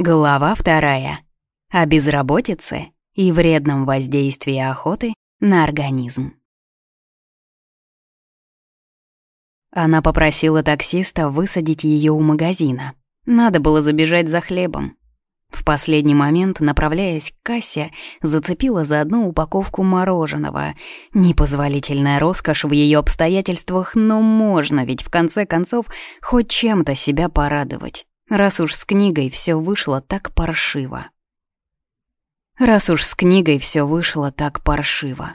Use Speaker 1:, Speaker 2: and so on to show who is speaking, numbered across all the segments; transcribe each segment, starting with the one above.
Speaker 1: Глава вторая. О безработице и вредном воздействии охоты на организм. Она попросила таксиста высадить ее у магазина. Надо было забежать за хлебом. В последний момент, направляясь к кассе, зацепила за одну упаковку мороженого. Непозволительная роскошь в ее обстоятельствах, но можно ведь в конце концов хоть чем-то себя порадовать раз уж с книгой все вышло так паршиво. Раз уж с книгой все вышло так паршиво.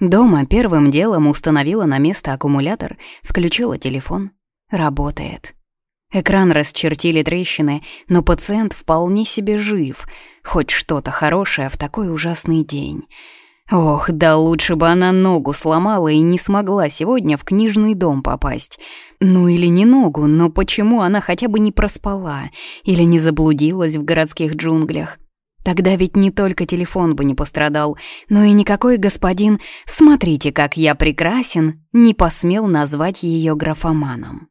Speaker 1: Дома первым делом установила на место аккумулятор, включила телефон. Работает. Экран расчертили трещины, но пациент вполне себе жив. Хоть что-то хорошее в такой ужасный день. Ох, да лучше бы она ногу сломала и не смогла сегодня в книжный дом попасть. Ну или не ногу, но почему она хотя бы не проспала или не заблудилась в городских джунглях? Тогда ведь не только телефон бы не пострадал, но и никакой господин «Смотрите, как я прекрасен» не посмел назвать ее графоманом.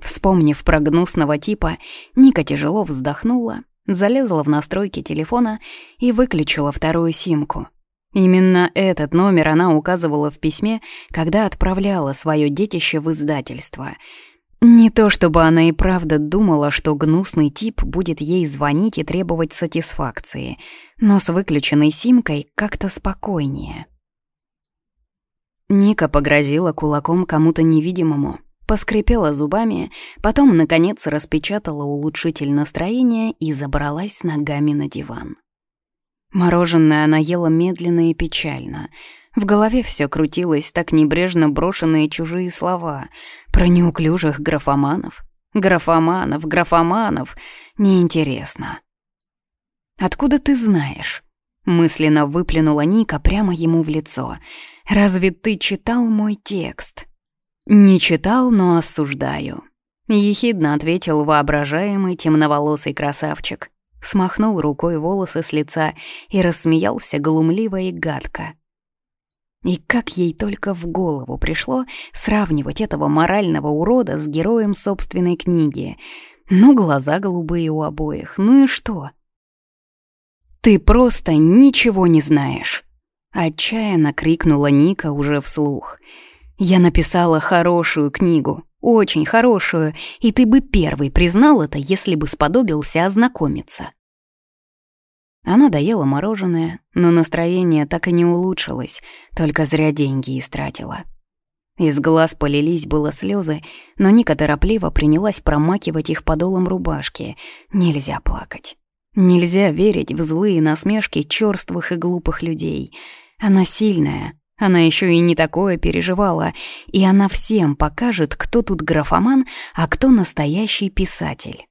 Speaker 1: Вспомнив про гнусного типа, Ника тяжело вздохнула залезла в настройки телефона и выключила вторую симку. Именно этот номер она указывала в письме, когда отправляла свое детище в издательство. Не то чтобы она и правда думала, что гнусный тип будет ей звонить и требовать сатисфакции, но с выключенной симкой как-то спокойнее. Ника погрозила кулаком кому-то невидимому, поскрипела зубами, потом, наконец, распечатала улучшитель настроения и забралась ногами на диван. Мороженое она ела медленно и печально. В голове все крутилось, так небрежно брошенные чужие слова про неуклюжих графоманов. Графоманов, графоманов. Неинтересно. «Откуда ты знаешь?» Мысленно выплюнула Ника прямо ему в лицо. «Разве ты читал мой текст?» «Не читал, но осуждаю», — ехидно ответил воображаемый темноволосый красавчик. Смахнул рукой волосы с лица и рассмеялся глумливо и гадко. И как ей только в голову пришло сравнивать этого морального урода с героем собственной книги. Ну, глаза голубые у обоих, ну и что? «Ты просто ничего не знаешь!» Отчаянно крикнула Ника уже вслух — я написала хорошую книгу, очень хорошую, и ты бы первый признал это, если бы сподобился ознакомиться. Она доела мороженое, но настроение так и не улучшилось, только зря деньги истратила. Из глаз полились было слезы, но Ника торопливо принялась промакивать их подолом рубашки. Нельзя плакать. Нельзя верить в злые насмешки черствых и глупых людей. Она сильная, она еще и не такое переживала, и она всем покажет, кто тут графоман, а кто настоящий писатель.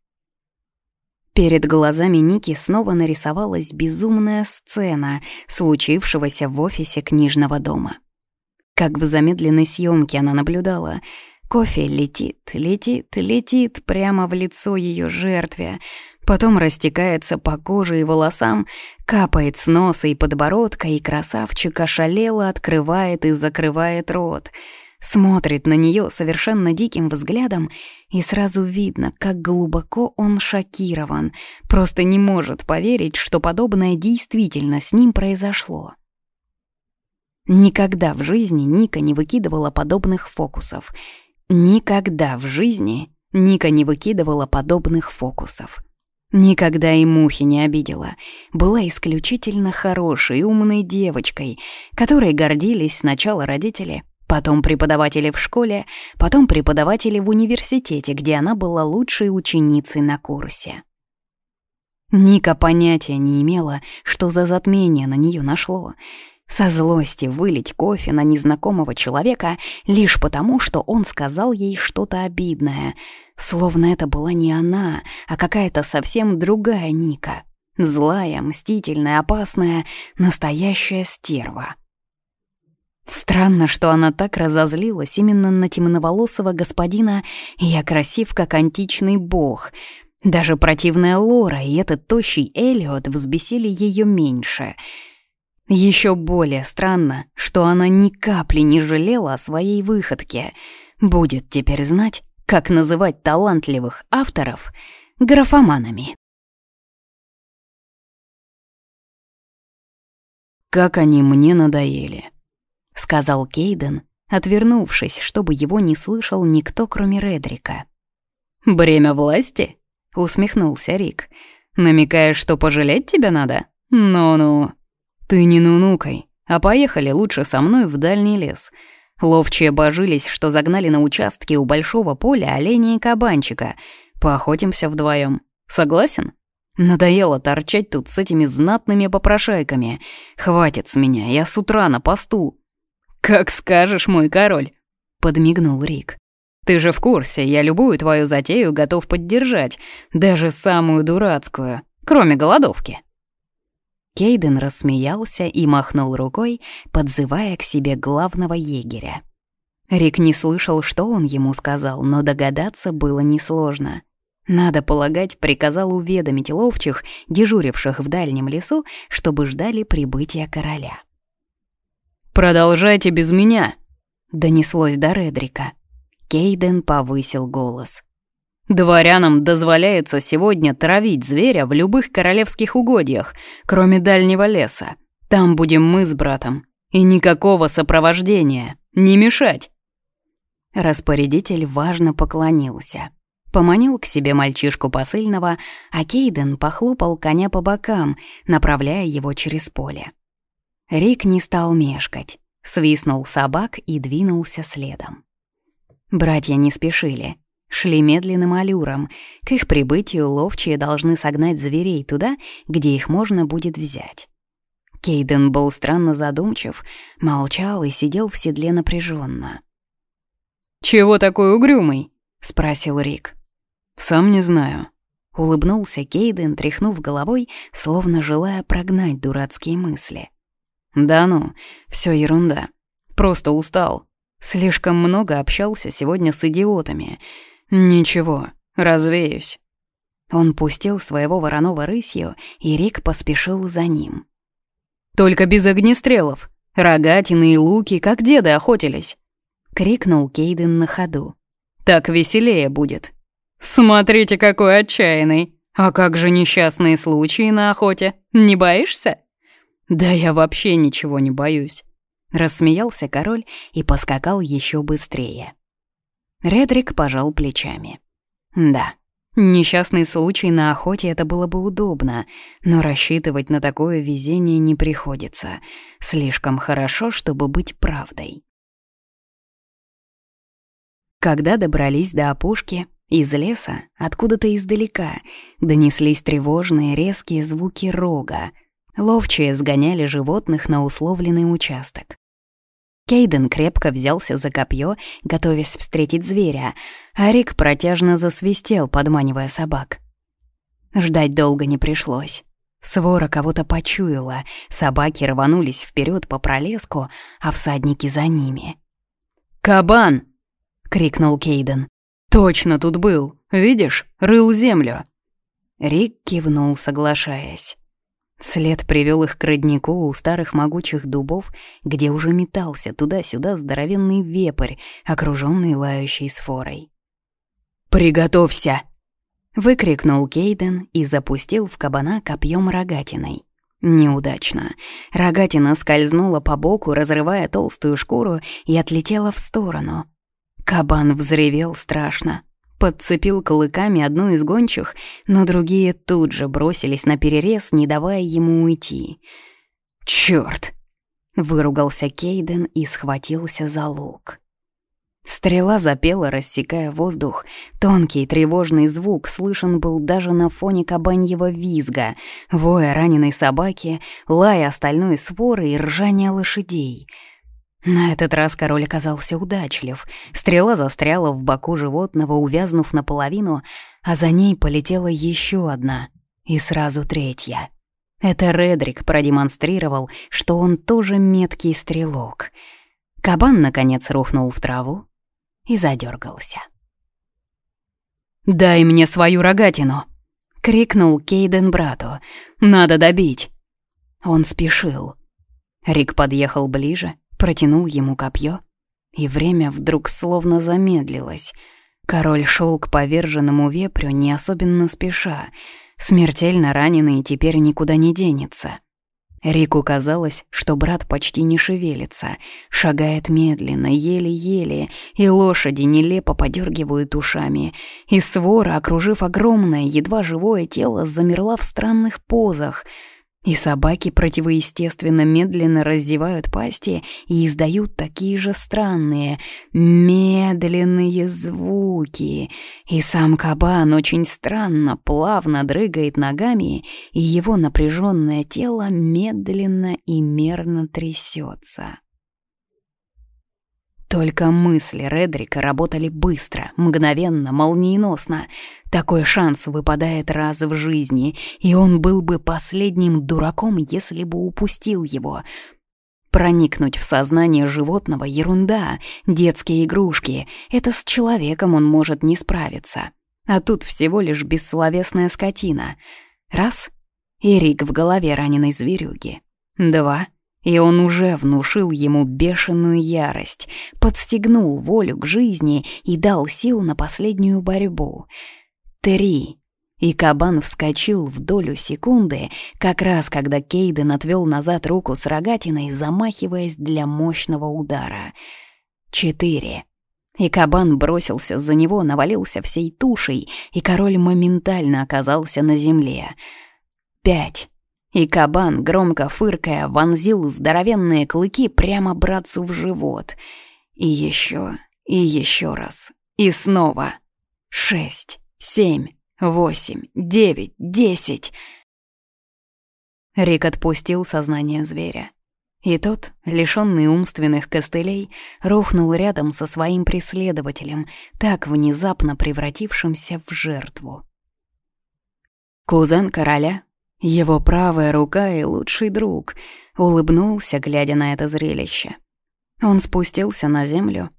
Speaker 1: Перед глазами Ники снова нарисовалась безумная сцена случившегося в офисе книжного дома. Как в замедленной съемке она наблюдала, кофе летит, летит, летит прямо в лицо ее жертве, потом растекается по коже и волосам, капает с носа и подбородка, и красавчик ошалело открывает и закрывает рот. Смотрит на нее совершенно диким взглядом, и сразу видно, как глубоко он шокирован, просто не может поверить, что подобное действительно с ним произошло. Никогда в жизни Ника не выкидывала подобных фокусов. Никогда в жизни Ника не выкидывала подобных фокусов. Никогда и мухи не обидела. Была исключительно хорошей, умной девочкой, которой гордились сначала родители, потом преподаватели в школе, потом преподаватели в университете, где она была лучшей ученицей на курсе. Ника понятия не имела, что за затмение на нее нашло. Со злости вылить кофе на незнакомого человека лишь потому, что он сказал ей что-то обидное — Словно это была не она, а какая-то совсем другая Ника. Злая, мстительная, опасная, настоящая стерва. Странно, что она так разозлилась именно на темноволосого господина «Я красив, как античный бог». Даже противная Лора и этот тощий Элиот взбесили ее меньше. Еще более странно, что она ни капли не жалела о своей выходке. Будет теперь знать, как называть талантливых авторов графоманами.
Speaker 2: «Как они мне надоели», — сказал Кейден, отвернувшись, чтобы его не слышал никто, кроме Редрика.
Speaker 1: «Бремя власти?» — усмехнулся Рик. «Намекаешь, что пожалеть тебя надо? Ну-ну».
Speaker 2: «Ты не нунукай, а поехали лучше со мной в дальний лес». Ловчие божились, что загнали на участке у большого поля оленя и кабанчика. Поохотимся вдвоем. Согласен? Надоело торчать тут с этими знатными попрошайками. Хватит с меня, я с утра на посту.
Speaker 1: «Как скажешь, мой король», — подмигнул Рик. «Ты же в курсе, я любую твою затею готов поддержать, даже самую дурацкую, кроме голодовки».
Speaker 2: Кейден рассмеялся и махнул рукой, подзывая к себе главного егеря. Рик не слышал, что он ему сказал, но догадаться было несложно. Надо полагать, приказал уведомить ловчих, дежуривших в дальнем лесу, чтобы ждали прибытия короля.
Speaker 1: «Продолжайте без меня!»
Speaker 2: — донеслось до Редрика. Кейден повысил голос.
Speaker 1: «Дворянам дозволяется сегодня травить зверя в любых королевских угодьях, кроме дальнего леса. Там будем мы с братом. И никакого сопровождения. Не мешать!»
Speaker 2: Распорядитель важно поклонился. Поманил к себе мальчишку посыльного, а Кейден похлопал коня по бокам, направляя его через поле. Рик не стал мешкать, свистнул собак и двинулся следом. Братья не спешили, шли медленным аллюром. К их прибытию ловчие должны согнать зверей туда, где их можно будет взять. Кейден был странно задумчив, молчал и сидел в седле напряженно.
Speaker 1: «Чего такой угрюмый?»
Speaker 2: — спросил Рик.
Speaker 1: «Сам не знаю».
Speaker 2: Улыбнулся Кейден, тряхнув головой, словно желая прогнать дурацкие мысли.
Speaker 1: Да ну, все ерунда. Просто устал. Слишком много общался сегодня с идиотами. Ничего, развеюсь.
Speaker 2: Он пустил своего вороного рысью, и Рик поспешил за ним.
Speaker 1: «Только без огнестрелов! Рогатины и луки, как деды охотились!»
Speaker 2: — крикнул Кейден на ходу.
Speaker 1: «Так веселее будет!» «Смотрите, какой отчаянный! А как же несчастные случаи на охоте? Не боишься?»
Speaker 2: «Да я вообще ничего не боюсь», — рассмеялся король и поскакал еще быстрее. Редрик пожал плечами. «Да, несчастный случай на охоте это было бы удобно, но рассчитывать на такое везение не приходится. Слишком хорошо, чтобы быть правдой». Когда добрались до опушки, из леса, откуда-то издалека, донеслись тревожные резкие звуки рога — Ловчие сгоняли животных на условленный участок. Кейден крепко взялся за копье, готовясь встретить зверя, а Рик протяжно засвистел, подманивая собак. Ждать долго не пришлось. Свора кого-то почуяла, собаки рванулись вперед по пролеску, а всадники за ними.
Speaker 1: «Кабан!» — крикнул Кейден. «Точно тут был! Видишь, рыл землю!»
Speaker 2: Рик кивнул, соглашаясь. След привел их к роднику у старых могучих дубов, где уже метался туда-сюда здоровенный вепрь, окруженный лающей сфорой.
Speaker 1: «Приготовься!»
Speaker 2: — выкрикнул Кейден и запустил в кабана копьем рогатиной. Неудачно. Рогатина скользнула по боку, разрывая толстую шкуру, и отлетела в сторону. Кабан взревел страшно. Подцепил клыками одну из гончих, но другие тут же бросились на перерез, не давая ему уйти. «Чёрт!» — выругался Кейден и схватился за лук. Стрела запела, рассекая воздух. Тонкий тревожный звук слышен был даже на фоне кабаньего визга, воя раненой собаки, лая остальной своры и ржания лошадей — на этот раз король оказался удачлив. Стрела застряла в боку животного, увязнув наполовину, а за ней полетела еще одна, и сразу третья. Это Редрик продемонстрировал, что он тоже меткий стрелок. Кабан, наконец, рухнул в траву и задергался.
Speaker 1: «Дай мне свою рогатину!» — крикнул Кейден брату. «Надо добить!»
Speaker 2: Он спешил. Рик подъехал ближе, протянул ему копье, и время вдруг словно замедлилось.
Speaker 1: Король шел к поверженному вепрю не особенно спеша. Смертельно раненый теперь никуда не денется. Рику казалось, что брат почти не шевелится, шагает медленно, еле-еле, и лошади нелепо подергивают ушами, и свора, окружив огромное, едва живое тело, замерла в странных позах — и собаки противоестественно медленно раздевают пасти и издают такие же странные, медленные звуки. И сам кабан очень странно, плавно дрыгает ногами, и его напряженное тело медленно и мерно трясется. Только мысли Редрика работали быстро, мгновенно, молниеносно. Такой шанс выпадает раз в жизни, и он был бы последним дураком, если бы упустил его. Проникнуть в сознание животного — ерунда, детские игрушки — это с человеком он может не справиться. А тут всего лишь бессловесная скотина. Раз — и Рик в голове раненой зверюги. Два — и он уже внушил ему бешеную ярость, подстегнул волю к жизни и дал сил на последнюю борьбу. Три. И кабан вскочил в долю секунды, как раз когда Кейден отвел назад руку с рогатиной, замахиваясь для мощного удара. Четыре. И кабан бросился за него, навалился всей тушей, и король моментально оказался на земле. Пять. И кабан, громко фыркая, вонзил здоровенные клыки прямо братцу в живот. И еще, и еще раз. И снова. Шесть, семь, восемь, девять, десять. Рик отпустил сознание зверя. И тот, лишённый умственных костылей, рухнул рядом со своим преследователем, так внезапно превратившимся в жертву. Кузен короля его правая рука и лучший друг улыбнулся, глядя на это зрелище. Он спустился на землю.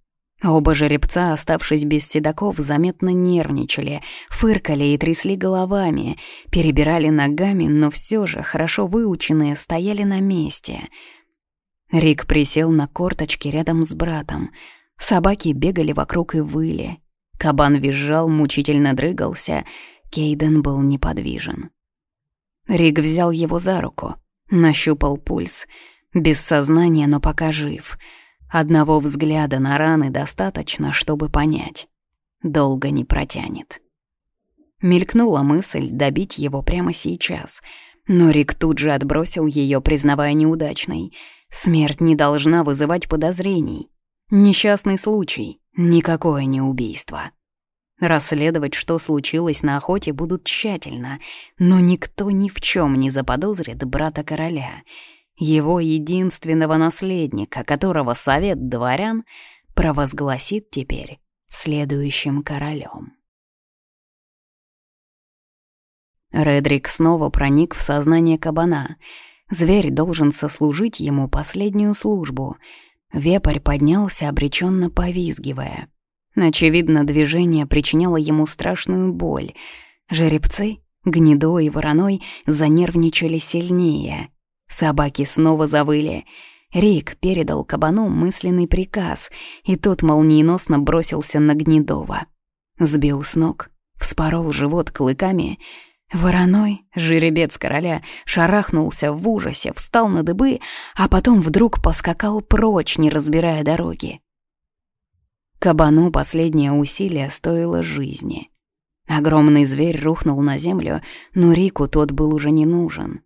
Speaker 1: Оба жеребца, оставшись без седаков, заметно нервничали, фыркали и трясли головами, перебирали ногами, но все же, хорошо выученные, стояли на месте. Рик присел на корточки рядом с братом. Собаки бегали вокруг и выли. Кабан визжал, мучительно дрыгался. Кейден был неподвижен. Рик взял его за руку, нащупал пульс. Без сознания, но пока жив. Одного взгляда на раны достаточно, чтобы понять. Долго не протянет. Мелькнула мысль добить его прямо сейчас. Но Рик тут же отбросил ее, признавая неудачной. Смерть не должна вызывать подозрений. Несчастный случай, никакое не убийство. Расследовать, что случилось на охоте, будут тщательно, но никто ни в чем не заподозрит брата короля, его единственного наследника, которого совет дворян провозгласит теперь следующим королем. Редрик снова проник в сознание кабана. Зверь должен сослужить ему последнюю службу. Вепрь поднялся, обреченно повизгивая — Очевидно, движение причиняло ему страшную боль. Жеребцы, гнедо и вороной, занервничали сильнее. Собаки снова завыли. Рик передал кабану мысленный приказ, и тот молниеносно бросился на Гнедова. Сбил с ног, вспорол живот клыками. Вороной, жеребец короля, шарахнулся в ужасе, встал на дыбы, а потом вдруг поскакал прочь, не разбирая дороги. Кабану последнее усилие стоило жизни. Огромный зверь рухнул на землю, но Рику тот был уже не нужен.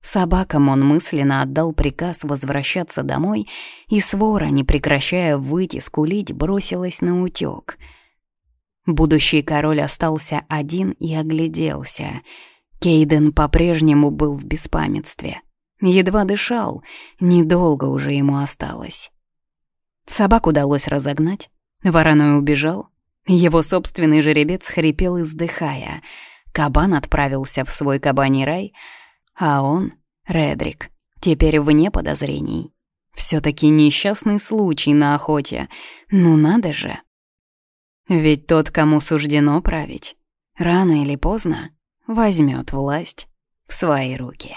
Speaker 1: Собакам он мысленно отдал приказ возвращаться домой, и свора, не прекращая выйти скулить, бросилась на утёк. Будущий король остался один и огляделся. Кейден по-прежнему был в беспамятстве. Едва дышал, недолго уже ему осталось. Собак удалось разогнать, Вороной убежал. Его собственный жеребец хрипел, издыхая. Кабан отправился в свой кабаний рай, а он, Редрик, теперь вне подозрений. все таки несчастный случай на охоте. Ну надо же. Ведь тот, кому суждено править, рано или поздно возьмет власть в свои руки.